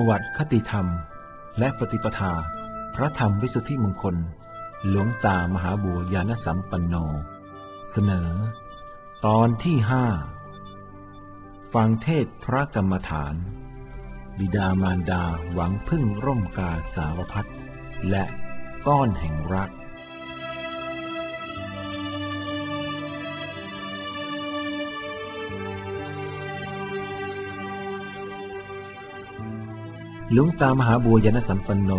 ประวัติคติธรรม และปฏิปทา พระธรรมวิสุทธิมงคล หลวงตามหาบัวยานสัมปันโน เสนอ ตอนที่ห้าฟังเทศพระกรรมฐาน บิดามารดาหวังพึ่งร่มกาสาวพัดและก้อนแห่งรัก หลวงตามหาบัวยานสัมปันโน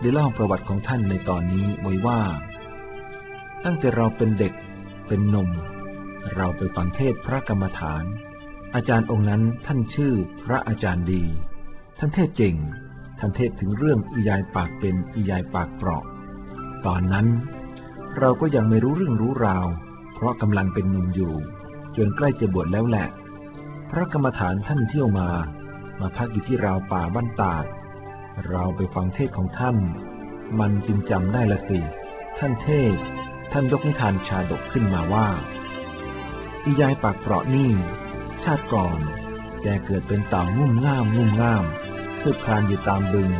ได้เล่าประวัติของท่านในตอนนี้ไว้ว่า ตั้งแต่เราเป็นเด็กเป็นหนุ่ม เราไปฟังเทศพระกรรมฐาน อาจารย์องค์นั้นท่านชื่อพระอาจารย์ดี ท่านเทศเก่ง ท่านเทศถึงเรื่องอียายปากเป็นอียายปากเปราะ ตอนนั้น เราก็ยังไม่รู้เรื่องรู้ราว เพราะกำลังเป็นหนุ่มอยู่ จนใกล้จะบวชแล้วแหละ พระกรรมฐานท่านเที่ยวมา มาพักอยู่ที่ราวป่าบ้านตาด เราไปฟังเทศของท่าน มันจึงจำได้ละสิ ท่านเทศ ท่านยกนิทานชาดกขึ้นมาว่า อียายปากเปราะนี่ ชาติก่อน แกเกิดเป็นเต่างุ่มง่ามงุ่มง่ามคืบคลานอยู่ตามบึง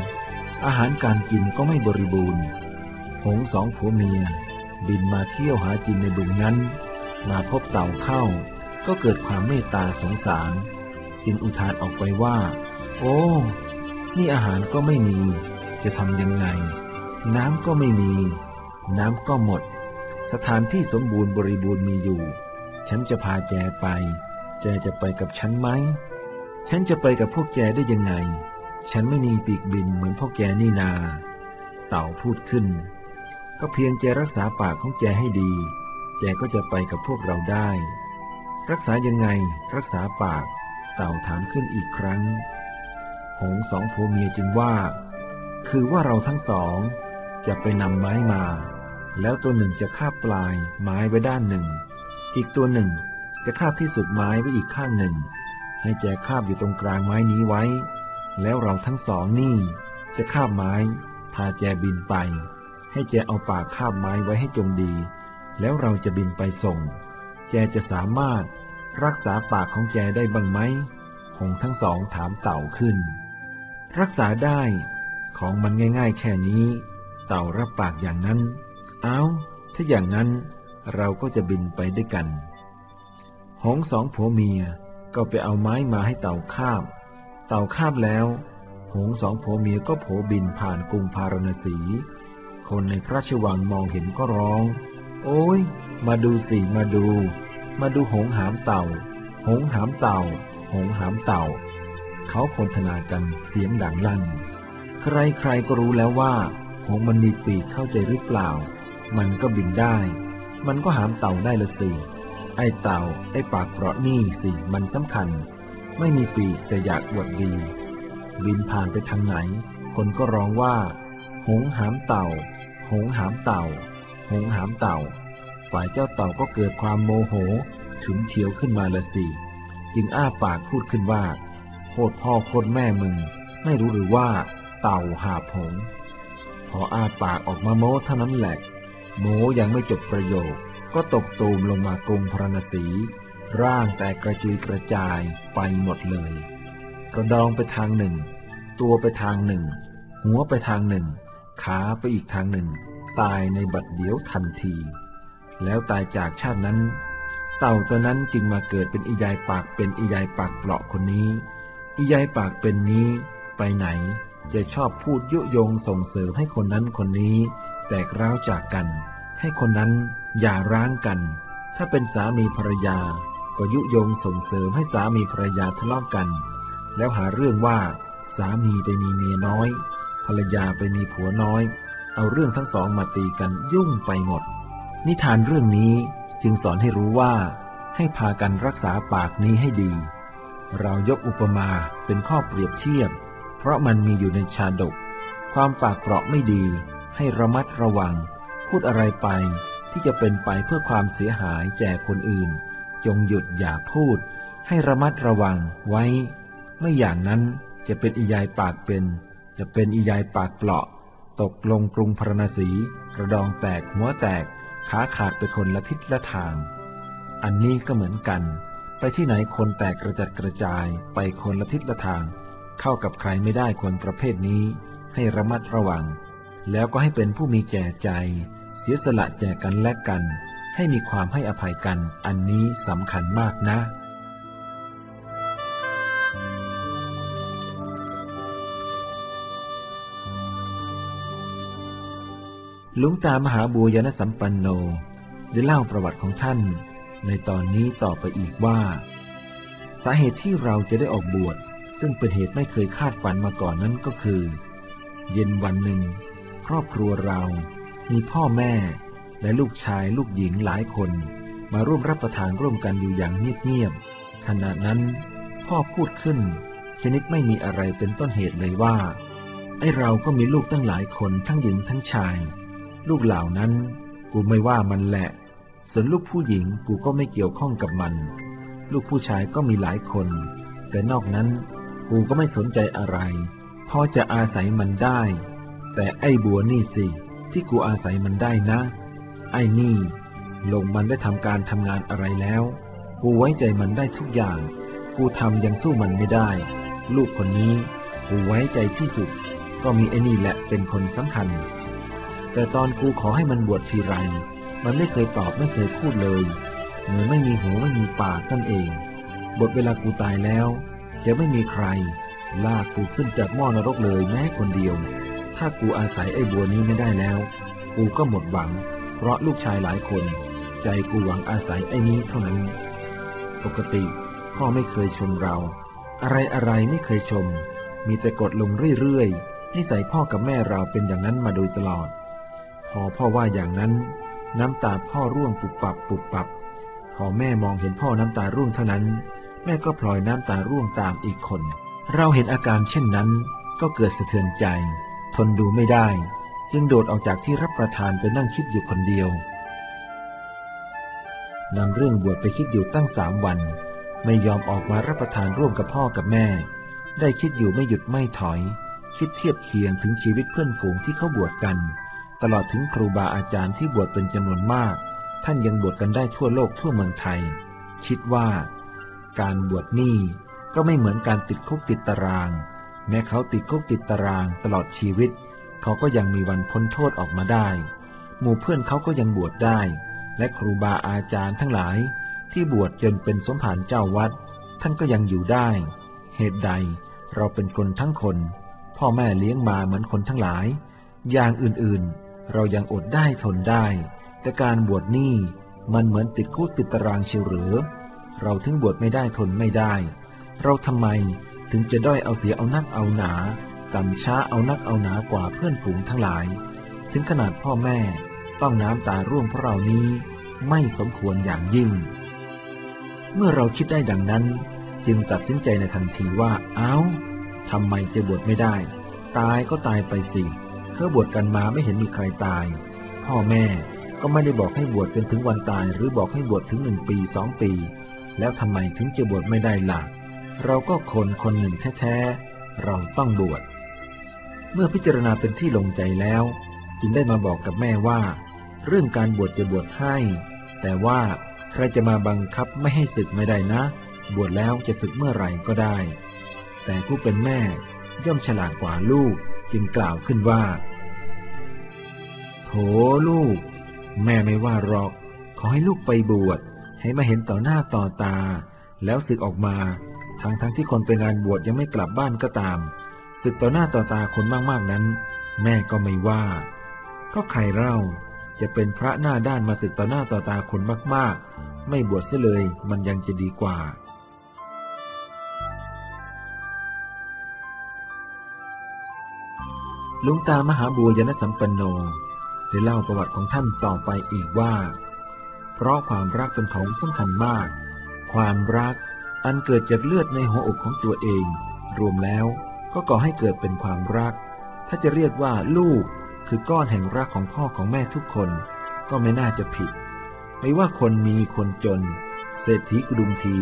อาหารการกินก็ไม่บริบูรณ์ หงส์สองผัวเมียบินมาเที่ยวหากินในบึงนั้น มาพบเต่าเข้า ก็เกิดความเมตตาสงสาร จึงอุทานออกไปว่า โอ้ นี่อาหารก็ไม่มี จะทำยังไง น้ำก็ไม่มี น้ำก็หมด สถานที่สมบูรณ์บริบูรณ์มีอยู่ ฉันจะพาแกไปแกจะไปกับฉันไหม ฉันจะไปกับพวกแกได้ยังไง ฉันไม่มีปีกบินเหมือนพวกแกนี่นา เต่าพูดขึ้น ก็เพียงแกรักษาปากของแกให้ดีแกก็จะไปกับพวกเราได้ รักษายังไง รักษาปาก เต่าถามขึ้นอีกครั้ง หงสองผัวเมียจึงว่า คือว่าเราทั้งสอง จะไปนำไม้มา แล้วตัวหนึ่งจะคาบปลายไม้ไว้ด้านหนึ่ง อีกตัวหนึ่งจะคาบที่สุดไม้ไว้อีกข้างหนึ่ง ให้แกคาบอยู่ตรงกลางไม้นี้ไว้ แล้วเราทั้งสองนี่ จะคาบไม้ พาแกบินไป ให้แกเอาปากคาบไม้ไว้ให้จงดี แล้วเราจะบินไปส่ง แกจะสามารถ รักษาปากของแกได้บ้างไหม หงส์ทั้งสองถามเต่าขึ้น รักษาได้ ของมันง่ายๆ แค่นี้ เต่ารับปากอย่างนั้น เอาถ้าอย่างนั้นเราก็จะบินไปด้วยกัน หงสองผัวเมียก็ไปเอาไม้มาให้เต่าคาบ เต่าคาบแล้ว หงส์สองผัวเมียก็โผบินผ่านกรุงพาราณสี คนในพระราชวังมองเห็นก็ร้อง โอ้ย มาดูสิ มาดู มาดูหงหามเต่า หงหามเต่า หงหามเต่า เขาพนธนากันเสียงดังลั่น ใครๆก็รู้แล้วว่า หงมันมีปีกเข้าใจหรือเปล่า มันก็บินได้ มันก็หามเต่าได้ละสิ ไอเต่าไอปากเปราะนี่สิมันสำคัญ ไม่มีปีกแต่อยากอวดดี บินผ่านไปทางไหน คนก็ร้องว่า หงหามเต่า หงหามเต่า หงหามเต่า ฝ่ายเจ้าเต่าก็เกิดความโมโหฉุนเฉียวขึ้นมาละสิจึงอ้าปากพูดขึ้นว่าโคตรพ่อโคตรแม่มึง ไม่รู้หรือว่า เต่าหาผงพออ้าปากออกมาโม้เท่านั้นแหละ โม้ยังไม่จบประโยค ก็ตกตูมลงมากรุงพระนศี ร่างแตกกระจุยกระจายไปหมดเลย กระดองไปทางหนึ่ง ตัวไปทางหนึ่ง หัวไปทางหนึ่ง ขาไปอีกทางหนึ่ง ตายในบัดเดียวทันที แล้วตายจากชาตินั้น เต่าตัวนั้นจึงมาเกิดเป็นอียายปากเป็นอียายปากเปราะคนนี้ อียายปากเป็นนี้ ไปไหน จะชอบพูดยุยงส่งเสริมให้คนนั้นคนนี้ แตกร้าวจากกัน ให้คนนั้นอย่าร้างกัน ถ้าเป็นสามีภรรยา ก็ยุยงส่งเสริมให้สามีภรรยาทะเลาะกกัน แล้วหาเรื่องว่า สามีไปมีเมียน้อย ภรรยาไปมีผัวน้อย เอาเรื่องทั้งสองมาตีกันยุ่งไปหมด นิทานเรื่องนี้จึงสอนให้รู้ว่า ให้พากันรักษาปากนี้ให้ดี เรายกอุปมาเป็นข้อเปรียบเทียบ เพราะมันมีอยู่ในชาดก ความปากเปราะไม่ดี ให้ระมัดระวัง พูดอะไรไปที่จะเป็นไปเพื่อความเสียหายแก่คนอื่น จงหยุดอย่าพูด ให้ระมัดระวังไว้ ไม่อย่างนั้นจะเป็นอียายปากเป็น จะเป็นอียายปากเปราะ ตกลงกรุงพระนศีกระดองแตกหัวแตก ขาขาดไปคนละทิศละทาง อันนี้ก็เหมือนกัน ไปที่ไหนคนแตกกระจัดกระจายไปคนละทิศละทาง เข้ากับใครไม่ได้คนประเภทนี้ ให้ระมัดระวัง แล้วก็ให้เป็นผู้มีแก่ใจ เสียสละแจกกันและกัน ให้มีความให้อภัยกัน อันนี้สำคัญมากนะ ลุงตามหาบูยนสัมปันโนได้เล่าประวัติของท่าน ในตอนนี้ต่อไปอีกว่า สาเหตุที่เราจะได้ออกบวชซึ่งเป็นเหตุไม่เคยคาดฝันมาก่อนนั้นก็คือ เย็นวันหนึ่ง ครอบครัวเรา มีพ่อแม่ และลูกชายลูกหญิงหลายคน มาร่วมรับประทานร่วมกันอยู่อย่างเงียบๆขณะนั้น พ่อพูดขึ้น ชนิดไม่มีอะไรเป็นต้นเหตุเลยว่าไอเราก็มีลูกตั้งหลายคนทั้งหญิงทั้งชาย ลูกเหล่านั้น กูไม่ว่ามันแหละ ส่วนลูกผู้หญิงกูก็ไม่เกี่ยวข้องกับมัน ลูกผู้ชายก็มีหลายคน แต่นอกนั้น กูก็ไม่สนใจอะไรพอจะอาศัยมันได้ แต่ไอ้บัวนี่สิ ที่กูอาศัยมันได้นะ ไอ้นี่ ลงมันได้ทำการทำงานอะไรแล้ว กูไว้ใจมันได้ทุกอย่าง กูทำยังสู้มันไม่ได้ ลูกคนนี้ กูไว้ใจที่สุด ก็มีไอ้นี่แหละเป็นคนสำคัญ แต่ตอนกูขอให้มันบวชทีไร มันไม่เคยตอบไม่เคยพูดเลยเหมือนไม่มีหูไม่มีปากนั่นเอง บทเวลากูตายแล้ว จะไม่มีใคร ลากกูขึ้นจากหม้อนรกเลยแม้คนเดียว ถ้ากูอาศัยไอ้บัวนี้ไม่ได้แล้ว กูก็หมดหวัง เพราะลูกชายหลายคน ใจกูหวังอาศัยไอ้นี้เท่านั้น ปกติพ่อไม่เคยชมเรา อะไรอะไรไม่เคยชม มีแต่กดลงเรื่อยๆนิสัยพ่อกับแม่เราเป็นอย่างนั้นมาโดยตลอด พอพ่อว่าอย่างนั้น น้ำตาพ่อร่วงปุบปับปุบปับ พอแม่มองเห็นพ่อน้ำตาร่วงเท่านั้น แม่ก็พลอยน้ำตาร่วงตามอีกคน เราเห็นอาการเช่นนั้น ก็เกิดสะเทือนใจ ทนดูไม่ได้ จึงโดดออกจากที่รับประทานไปนั่งคิดอยู่คนเดียวนำเรื่องบวชไปคิดอยู่ตั้งสามวัน ไม่ยอมออกมารับประทานร่วมกับพ่อกับแม่ ได้คิดอยู่ไม่หยุดไม่ถอย คิดเทียบเคียงถึงชีวิตเพื่อนฝูงที่เขาบวชกัน ตลอดถึงครูบาอาจารย์ที่บวชเป็นจำนวนมาก ท่านยังบวชกันได้ทั่วโลกทั่วเมืองไทย คิดว่า การบวชนี่ก็ไม่เหมือนการติดคุกติดตาราง แม้เขาติดคุกติดตารางตลอดชีวิต เขาก็ยังมีวันพ้นโทษออกมาได้ หมู่เพื่อนเขาก็ยังบวชได้ และครูบาอาจารย์ทั้งหลาย ที่บวชจนเป็นสมภารเจ้าวัด ท่านก็ยังอยู่ได้ เหตุใดเราเป็นคนทั้งคน พ่อแม่เลี้ยงมาเหมือนคนทั้งหลาย อย่างอื่นๆ เรายังอดได้ทนได้ แต่การบวชนี่มันเหมือนติดคุกติดตารางเชียวหรือ เราถึงบวชไม่ได้ทนไม่ได้ เราทำไมถึงจะด้อยเอาเสียเอานักเอาหนากำช้าเอานักเอาหนากว่าเพื่อนฝูงทั้งหลาย ถึงขนาดพ่อแม่ต้องน้ำตาร่วงเพราะเรานี้ไม่สมควรอย่างยิ่ง เมื่อเราคิดได้ดังนั้น จึงตัดสินใจในทันทีว่า เอา้าทำไมจะบวชไม่ได้ ตายก็ตายไปสิ เพื่อบวชกันมาไม่เห็นมีใครตาย พ่อแม่ก็ไม่ได้บอกให้บวชจนถึงวันตาย หรือบอกให้บวชถึงหนึ่งปีสองปี แล้วทำไมถึงจะบวชไม่ได้ล่ะ เราก็คนคนหนึ่งแท้ๆเราต้องบวชเมื่อพิจารณาเป็นที่ลงใจแล้ว จึงได้มาบอกกับแม่ว่า เรื่องการบวชจะบวชให้ แต่ว่าใครจะมาบังคับไม่ให้ศึกไม่ได้นะ บวชแล้วจะศึกเมื่อไหร่ก็ได้ แต่ผู้เป็นแม่ย่อมฉลาดกว่าลูกจึงกล่าวขึ้นว่า โถลูก แม่ไม่ว่าหรอก ขอให้ลูกไปบวช ให้มาเห็นต่อหน้าต่อตา แล้วสึกออกมา ทั้งทั้งที่คนไปงานบวชยังไม่กลับบ้านก็ตาม สึกต่อหน้าต่อตาคนมากๆนั้น แม่ก็ไม่ว่า ก็ใครเล่า จะเป็นพระหน้าด้านมาสึกต่อหน้าต่อตาคนมากๆ ไม่บวชเสียเลย มันยังจะดีกว่าลุงตามหาบัวยนสัมปันโน ได้เล่าประวัติของท่านต่อไปอีกว่า เพราะความรักเป็นของสำคัญมาก ความรักอันเกิดจากเลือดในหัวอกของตัวเอง รวมแล้วก็ก่อให้เกิดเป็นความรัก ถ้าจะเรียกว่าลูกคือก้อนแห่งรักของพ่อของแม่ทุกคน ก็ไม่น่าจะผิด ไม่ว่าคนมีคนจน เศรษฐีกรุงพี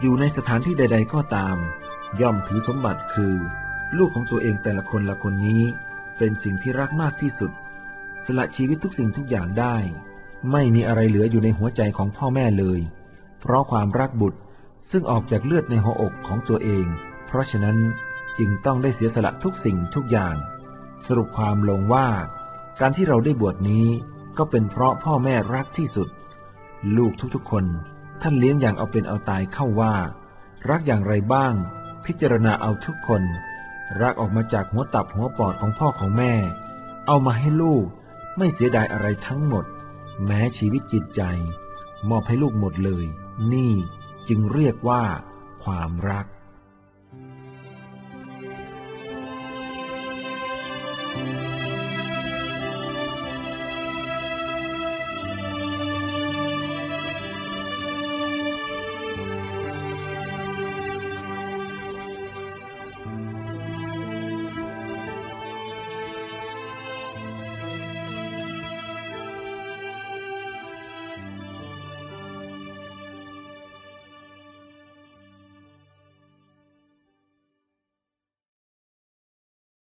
อยู่ในสถานที่ใด ๆ ก็ตาม ย่อมถือสมบัติคือ ลูกของตัวเองแต่ละคนละคนนี้ เป็นสิ่งที่รักมากที่สุด สละชีวิตทุกสิ่งทุกอย่างได้ ไม่มีอะไรเหลืออยู่ในหัวใจของพ่อแม่เลย เพราะความรักบุตรซึ่งออกจากเลือดในหัวอกของตัวเอง เพราะฉะนั้นจึงต้องได้เสียสละทุกสิ่งทุกอย่าง สรุปความลงว่า การที่เราได้บวชนี้ก็เป็นเพราะพ่อแม่รักที่สุด ลูกทุกๆคน ท่านเลี้ยงอย่างเอาเป็นเอาตายเข้าว่า รักอย่างไรบ้าง พิจารณาเอาทุกคน รักออกมาจากหัวตับหัวปอดของพ่อของแม่ เอามาให้ลูก ไม่เสียดายอะไรทั้งหมด แม้ชีวิตจิตใจ มอบให้ลูกหมดเลย นี่จึงเรียกว่าความรัก